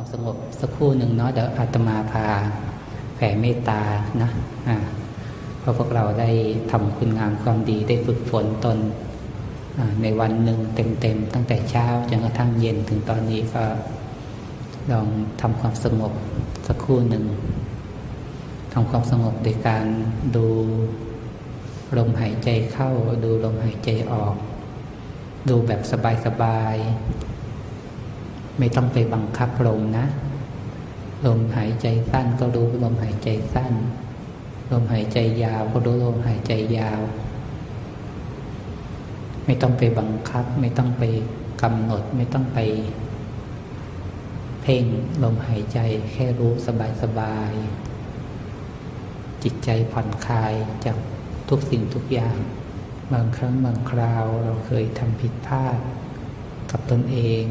ความสงบสักครู่หนึ่งเนาะเดี๋ยวอาตมาพาแผ่เมตตานะอ่าเพราะพวกเราได้ทำคุณงามความดีได้ฝึกฝนตนในวันหนึ่งเต็มๆตั้งแต่เช้าจนกระทั่งเย็นถึงตอนนี้ก็ลองทำความสงบสักครู่หนึ่งทำความสงบโดยการดูลมหายใจเข้า ดูลมหายใจออก ดูแบบสบายๆ ไม่ต้องไปบังคับลมนะ ลมหายใจสั้นก็รู้ลมหายใจสั้น ลมหายใจยาวก็รู้ลมหายใจยาว ไม่ต้องไปบังคับ ไม่ต้องไปกำหนด ไม่ต้องไป เพ่งลมหายใจแค่รู้สบายๆจิตใจผ่อนคลายจากทุกสิ่งทุกอย่าง บางครั้งบางคราวเราเคยทำผิดพลาดกับตนเอง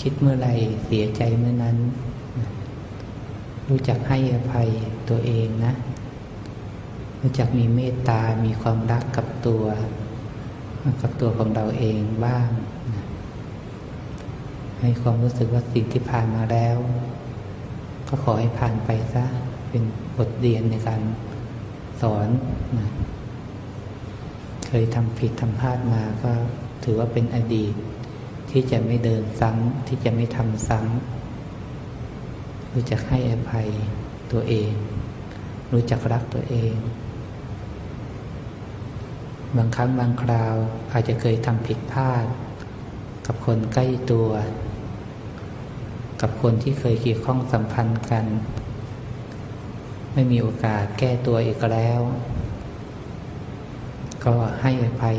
คิดเมื่อไรเสียใจเมื่อนั้น รู้จักให้อภัยตัวเองนะ รู้จักมีเมตตา มีความรักกับตัว กับตัวของเราเองบ้าง ให้ความรู้สึกว่าสิ่งที่ผ่านมาแล้ว ก็ขอให้ผ่านไปซะ เป็นบทเรียนในการสอนนะเคยทำผิดทำพลาดมาก็ถือว่าเป็นอดีต ที่จะไม่เดินซ้ำที่จะไม่ทำซ้ำรู้จักให้อภัยตัวเอง รู้จักรักตัวเอง บางครั้งบางคราวอาจจะเคยทำผิดพลาด กับคนใกล้ตัว กับคนที่เคยเกี่ยวข้องสัมพันธ์กัน ไม่มีโอกาสแก้ตัวอีกแล้ว ก็ให้อภัย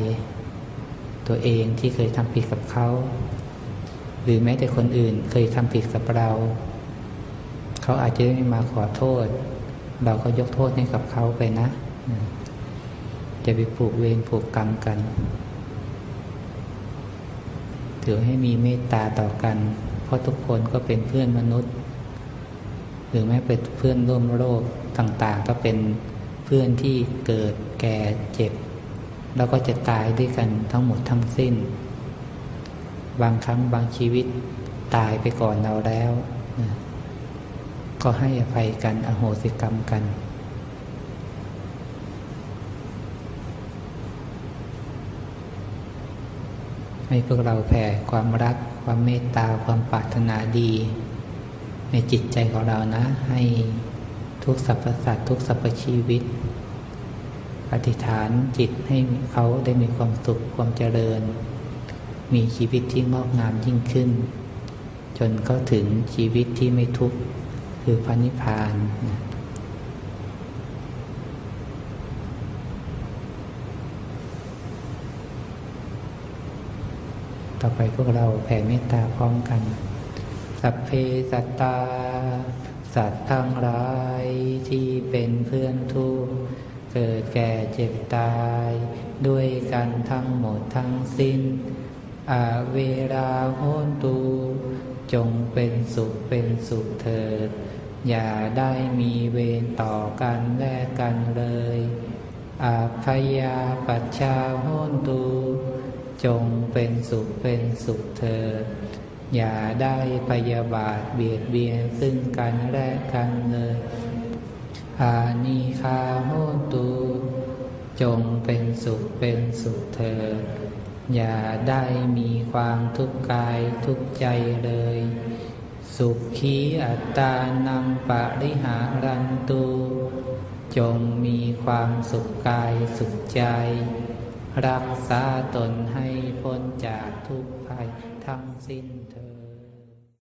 ตัวเองที่เคยทำผิดกับเขา หรือแม้แต่คนอื่นเคยทำผิดกับเรา เขาอาจจะไม่มาขอโทษ เราก็ยกโทษให้กับเขาไปนะ จะไปผูกเวรผูกกรรมกันถือให้มีเมตตาต่อกัน เพราะทุกคนก็เป็นเพื่อนมนุษย์ หรือแม้เป็นเพื่อนร่วมโลกต่างๆ ก็เป็นเพื่อนที่เกิดแก่เจ็บ แล้วก็จะตายด้วยกันทั้งหมดทั้งสิ้น บางครั้งบางชีวิตตายไปก่อนเราแล้วก็ให้อภัยกันอโหสิกรรมกัน ให้พวกเราแผ่ความรัก ความเมตตาความปรารถนาดี ในจิตใจของเรานะ ให้ทุกสรรพสัตว์ทุกสรรพชีวิต อธิษฐานจิตให้เขาได้มีความสุขความเจริญ มีชีวิตที่งอกงามยิ่งขึ้น จนเขาถึงชีวิตที่ไม่ทุกข์คือพระนิพพานต่อไปพวกเราแผ่เมตตาพร้อมกัน สัพเพสัตตา สัตว์ทั้งหลายที่เป็นเพื่อนทุกข์ เกิดแก่เจ็บตาย ด้วยกันทั้งหมดทั้งสิ้น อาเวราโหนตู จงเป็นสุขเป็นสุขเถิด อย่าได้มีเวรต่อกันและกันเลย อาพยาปัชชาโหนตู จงเป็นสุขเป็นสุขเถิด อย่าได้พยาบาทเบียดเบียนซึ่งกันและกันเลย อานิคาโหตูจงเป็นสุขเป็นสุขเถิดอย่าได้มีความทุกข์กายทุกใจเลย สุขีอัตตานังปะริหารันตูจงมีความสุขกายสุขใจ รักษาตนให้พ้นจากทุกภัยทั้งสิ้นเธอ